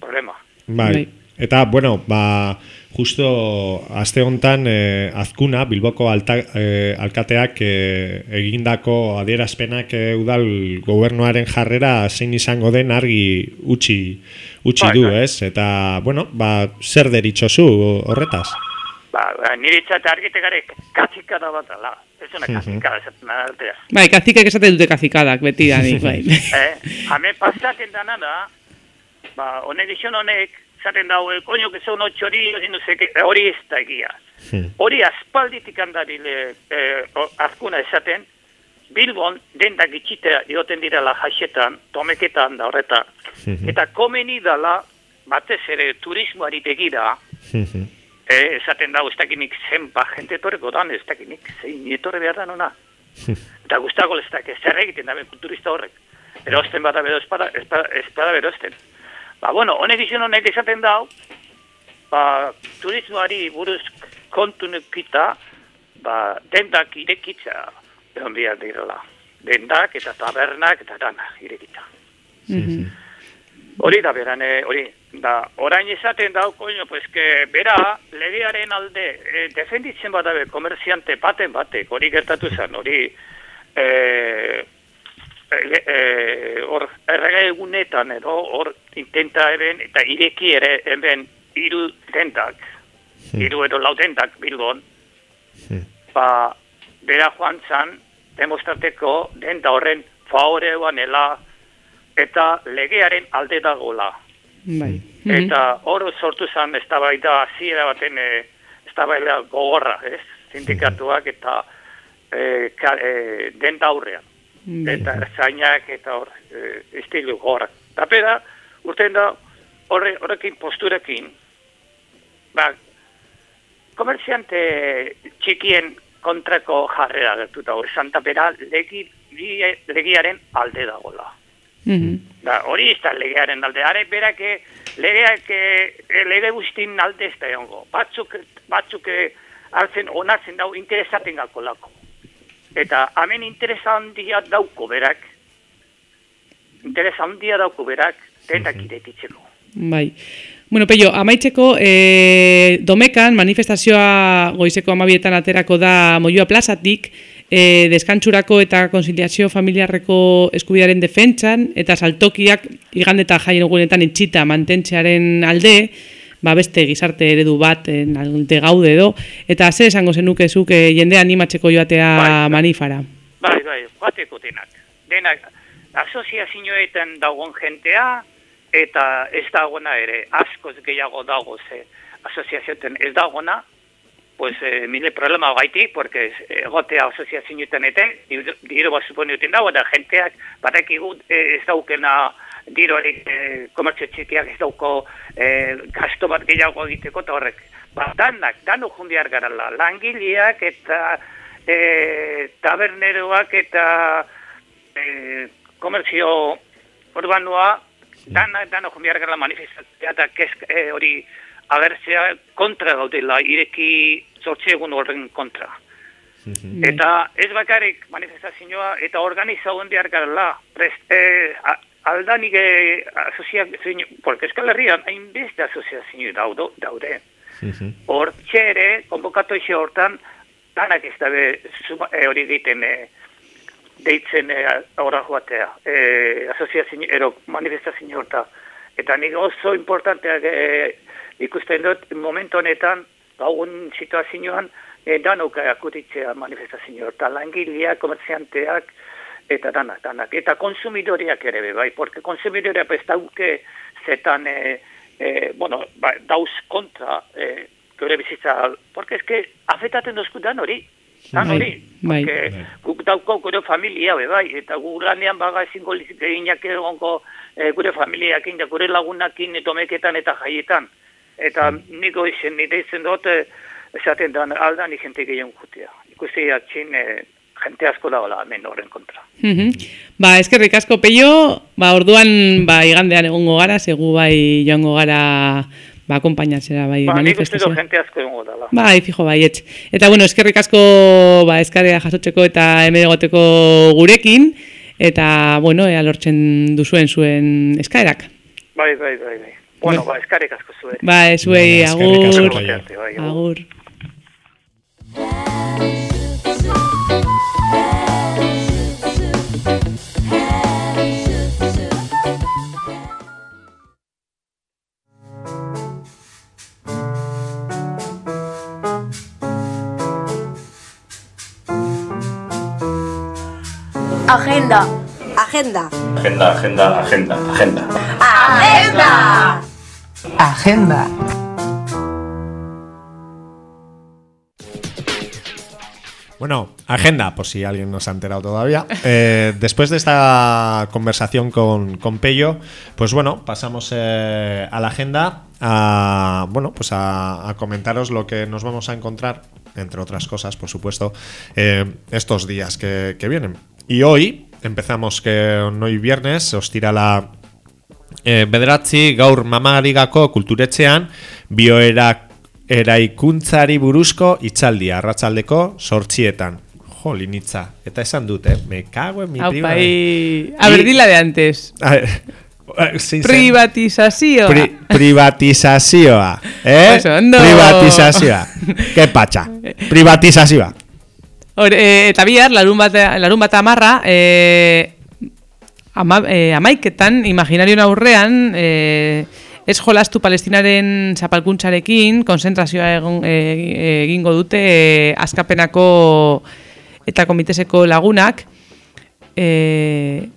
problema. Bai. Eta, bueno, ba, justo aste hontan eh, azkuna, Bilboko alta, eh, alkateak eh, egindako adierazpenak eh, udal gobernuaren jarrera zein izango den argi utzi, utzi Bai, du, bai. ez? Eta, bueno, ba, zer deritxozu horretaz? Ba, ba niretzat argitekare katzikada bat dela. Ez una katzikada, esaten artea. Bai, kazikak esaten dute kazikadak, beti da nik, bai. eh, hame pasatzen dana da, ba, honek izan honek, zaten dau, el coño que son ocho y no sé qué, hori ez da egia. Hori aspalditik handarile eh, azkuna esaten, Bilbon dendak itxitea ioten direla jaixetan, tomeketan da horreta. Eta komeni dala, batez ere turismoari begira, eh, esaten dago ez dakinik zenba jente etorreko dan, ez dakinik zein etorre behar da nona. Eta guztako ez dakik zer egiten da kulturista horrek. Erosten bada bero espada, espada, espada berosten. Ba, bueno, honek izan honek esaten dau, ba, turismoari buruz kontu nukita, ba, dendak irekitza egon behar direla. Dendak eta tabernak eta dana irekita. Hori da beran, eh, hori, da, orain esaten dau, koño, pues que bera, legearen alde, eh, defenditzen badabe komerziante baten batek, hori gertatu zen, hori, eh, eh, eh, hor, errege egunetan, edo, hor, intenta eben, eta ireki ere, eben, hiru dentak, hiru edo lau dentak, bilbon, ba, bera joan zan, demostrateko denta horren favoreoan ela, eta legearen alde dagola. Bai. Eta hor sortu zen eztabaida hasiera baten e, eztabaida gogorra, ez? Sindikatuak eta e, ka, e, denta aurrean. Bai. Eta zainak eta hor e, estilu gogorrak. Eta pera, urten da horre, horrekin posturekin, ba, komerziante txikien kontrako jarrera gertu dago. Esan da bera legi, legiaren alde dagola. Mhm. Da, hori ez da legearen alde. Are berak eh, legeak eh, lege guztin alde ez da egongo. Batzuk, batzuk hartzen onartzen dau interesaten gako lako. Eta hemen interesa handia dauko berak. Interesa handia dauko berak, dendak irekitzeko. Bai. Bueno, Peio, amaitzeko, e, domekan manifestazioa goizeko amabietan aterako da Moioa plazatik, e, deskantsurako eta konsiliazio familiarreko eskubiaren defentsan, eta saltokiak igande eta jaien egunetan itxita mantentzearen alde, ba beste gizarte eredu bat en alde gaude edo, eta ze esango zenuke zuk e, jende animatzeko joatea manifara. Bai, bai, joateko denak. Denak, asoziazioetan dagoen jentea, eta ez dagona ere, askoz gehiago dago ze asoziazioetan ez dagona, pues eh, mile problema gaitik, porque egotea asoziazioetan ete, diru- bat suponioten dago, da jenteak badakigu eh, ez daukena dirorik eh, komertzio txikiak ez dauko eh, gasto bat gehiago egiteko eta horrek. Ba, danak, dano jundiar garala, langileak eta eh, taberneroak eta eh, komertzio urbanoa, dana, dano jundiar garala manifestatzea eta kesk, eh, hori agertzea kontra gaudela, ireki zortzi egun horren kontra. Eta ez bakarrik manifestazioa eta organizau behar garela, prest, a- aldanik eh, asoziazio, porque Euskal Herrian hainbeste asoziazio daudo, daude. Hor txere, konbokatu ixe hortan, danak ez dabe suma- eh, hori egiten eh, deitzen eh, horra joatea, eh, asoziazio, ero manifestazio horta. Eta nik oso importanteak eh, ikusten dut, momentu honetan, gaugun situazioan, eh, danok akutitzea manifestazio horta. Langileak, komerzianteak, eta danak, danak. Eta konsumidoreak ere be, bai, porque konsumidoreak ez dauke zetan, e, e, bueno, ba, dauz kontra, e, gure bizitza, porque es que afetaten dozku dan hori, dan Bai, hori. bai. Porque guk dauko gure familia, be, bai, eta gu lanean baga ezingo lizik eginak egongo e, gure familiakin, da gure lagunakin, tomeketan eta jaietan. Eta niko izen, nire izen dut, e, esaten dan aldan jente gehien jutea. Ikusi atxin, e, jente asko dagoela hemen horren kontra. Mhm. Ba, eskerrik asko peio, ba, orduan, ba, igandean egongo gara, segu bai joango gara, ba, akompainatzera bai Ba, manifestazioa. jente asko egongo dela. Bai, fijo baietz. Eta bueno, eskerrik asko ba, eskarea jasotzeko eta hemen egoteko gurekin, eta bueno, ea lortzen duzuen zuen eskaerak. Bai, bai, bai, bai. Bueno, ba, eskarek asko zuen. Ba, zuei, Ba, eskerrik asko, agur. Bai, agur. Agenda. Agenda, agenda, agenda, agenda. Agenda. Bueno, agenda, por si alguien no se ha enterado todavía. Eh, después de esta conversación con, con Pello, pues bueno, pasamos eh, a la agenda a, bueno, pues a, a comentaros lo que nos vamos a encontrar, entre otras cosas, por supuesto, eh, estos días que, que vienen. Y hoy empezamos que hoy viernes, os tira la E, bederatzi gaur mamarigako kulturetxean bioera eraikuntzari buruzko itzaldia arratsaldeko sortxietan. Jo, linitza. Eta esan dute, me cago en mi Aupa, prima. y- A ver, di la de antes. A ver, eh, sin Privatizazioa. Pri privatizazioa. Eh? Oso ondo. Privatizazioa. Ke patxa. Privatizazioa. Hor, e, eta bihar, larun bat, larun bat amarra, e, ama, e, amaiketan, imaginarion aurrean, e, ez jolastu palestinaren zapalkuntzarekin, konzentrazioa egon, e, egingo dute e, askapenako eta komiteseko lagunak. E,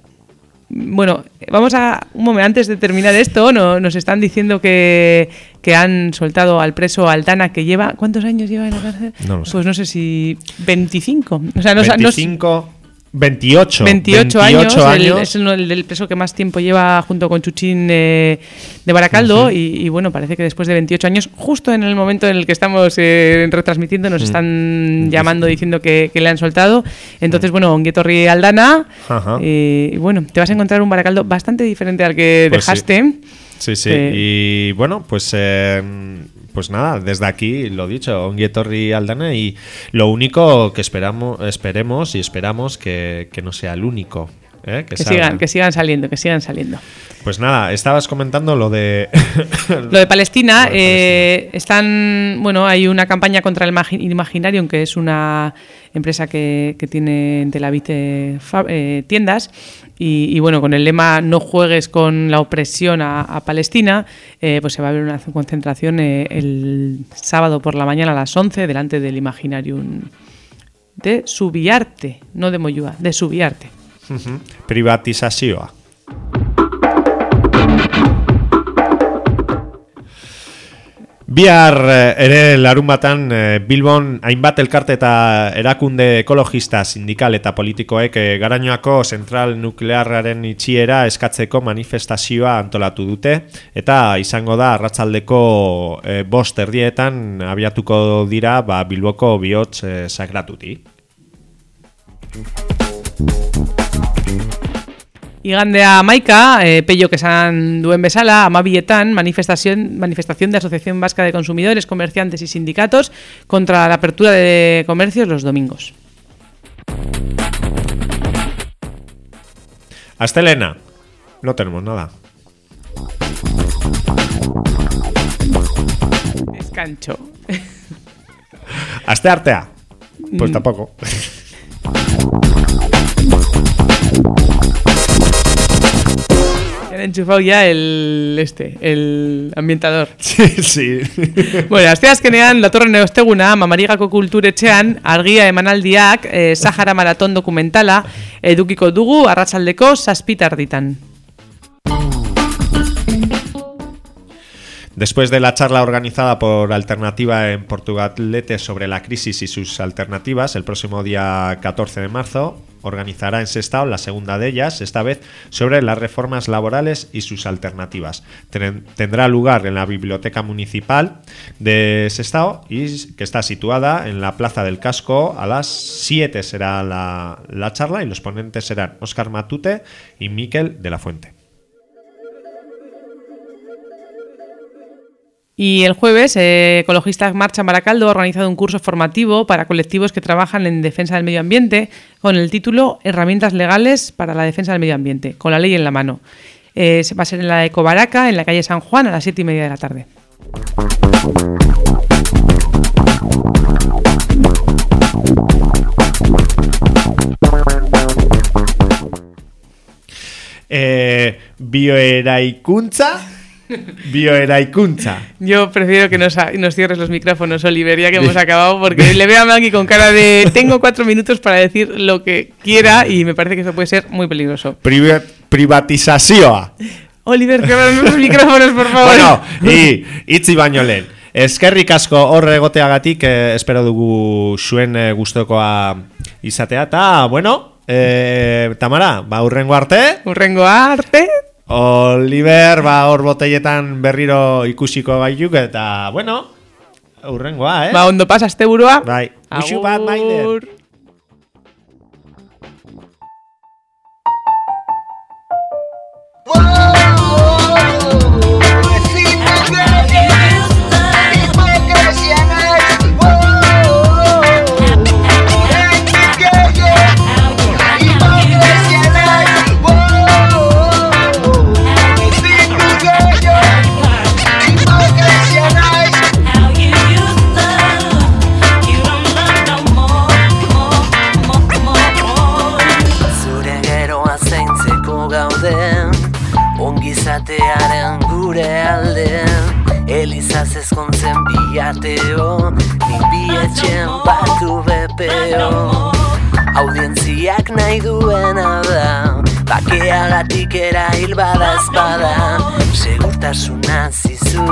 bueno, vamos a un momento antes de terminar esto, no, nos están diciendo que, que han soltado al preso Aldana que lleva ¿cuántos años lleva en la cárcel? No lo sé. Pues no sé si 25. O sea, no, sa- no- 25, 28. 28, años, el- es el, el preso que más tiempo lleva junto con Chuchín eh, de Baracaldo y, y bueno, parece que después de 28 años, justo en el momento en el que estamos eh, retransmitiendo, nos Mm. están llamando diciendo que, que le han soltado. Entonces, bueno, Onguietorri Aldana eh, y bueno, te vas a encontrar un Baracaldo bastante diferente al que Pues dejaste. Sí, sí. Y bueno, pues pues nada, desde aquí lo dicho, Onguietorri Aldana y lo único que esperamos, esperemos y esperamos que, que no sea el único. ¿Eh? Que sigan, que sigan saliendo, que sigan saliendo. Pues nada, estabas comentando lo de Lo de Palestina, eh, están, bueno, hay una campaña contra el Imagi- Imaginarium, que es una empresa que, que tiene en Tel Aviv eh, tiendas, y, y bueno, con el lema no juegues con la opresión a, a Palestina, eh, pues se va a ver una concentración el sábado por la mañana a las 11 delante del Imaginarium de Subiarte, no de Moyúa, de Subiarte. Ujú. privatizazioa. Bihar eh, ere larun batan eh, Bilbon hainbat elkarte eta erakunde ekologista, sindikal eta politikoek eh, garainoako zentral nuklearraren itxiera eskatzeko manifestazioa antolatu dute eta izango da arratsaldeko eh, bost erdietan abiatuko dira ba, Bilboko bihotz eh, sagratuti. Igandea amaika, eh, peio que esan duen bezala, amabietan, manifestación, manifestación de Asociación Vasca de Consumidores, Comerciantes y Sindicatos contra la apertura de comercios los domingos. Hasta Elena. No tenemos nada. Descancho. Hasta Artea. Pues Mm. tampoco. Ya enchufado ya el este, el ambientador. Sí, sí. Bueno, asteazkenean datorren osteguna Mamarigako kulturetxean argia emanaldiak eh, Sahara Maraton dokumentala edukiko dugu arratsaldeko zazpitarditan. Después de la charla organizada por Alternativa en Portugalete sobre la crisis y sus alternativas, el próximo día 14 de marzo organizará en Sestao la segunda de ellas, esta vez sobre las reformas laborales y sus alternativas. Ten- tendrá lugar en la Biblioteca Municipal de Sestao y que está situada en la Plaza del Casco. A las 7 será la, la charla y los ponentes serán Óscar Matute y Miquel de la Fuente. Y el jueves, eh, Ecologistas Marcha Maracaldo ha organizado un curso formativo para colectivos que trabajan en defensa del medio ambiente con el título Herramientas legales para la defensa del medio ambiente, con la ley en la mano. Eh, va a ser en la Ecobaraca, en la calle San Juan, a las siete y media de la tarde. Eh, bioeraikuntza. Bioeraikuntza. Yo prefiero que nos, nos cierres los micrófonos, Oliver, ya que hemos acabado, porque le veo a Maggie con cara de tengo cuatro minutos para decir lo que quiera y me parece que eso puede ser muy peligroso. Priva- privatizazioa. Oliver, cierra los micrófonos, por favor. Bueno, i, itzi baino lehen. Eskerrik asko hor egoteagatik, eh, espero dugu zuen eh, gustokoa izatea. Ta, bueno, eh, Tamara, ba, urrengo arte. Urrengo arte. Oliver, ba, hor boteietan berriro ikusiko gaituk, eta, bueno, urrengoa, eh? Ba, ondo pasa este burua. Bai, uxu bat, Maider. Ezkontzen biateo Nik bietxen batu bepeo. Audientziak nahi duena da Bakeagatik erail bada ezpada Segurtasuna zizu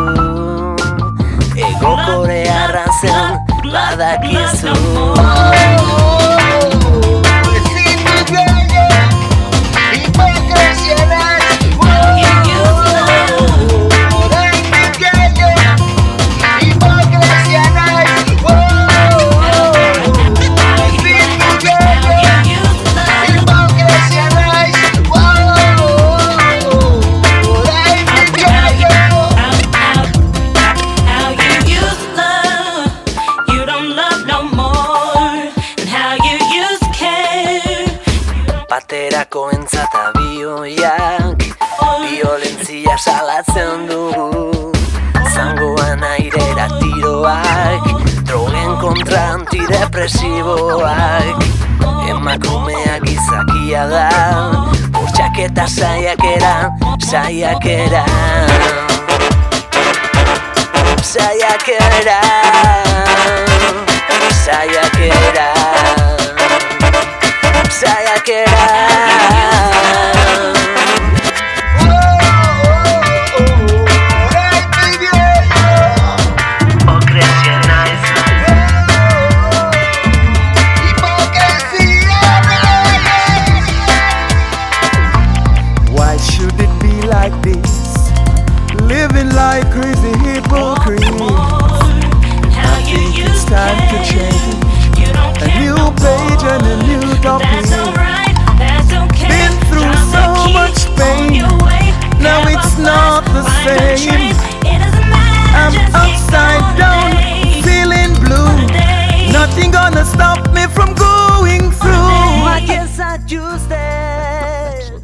Ego korearra zen badakizu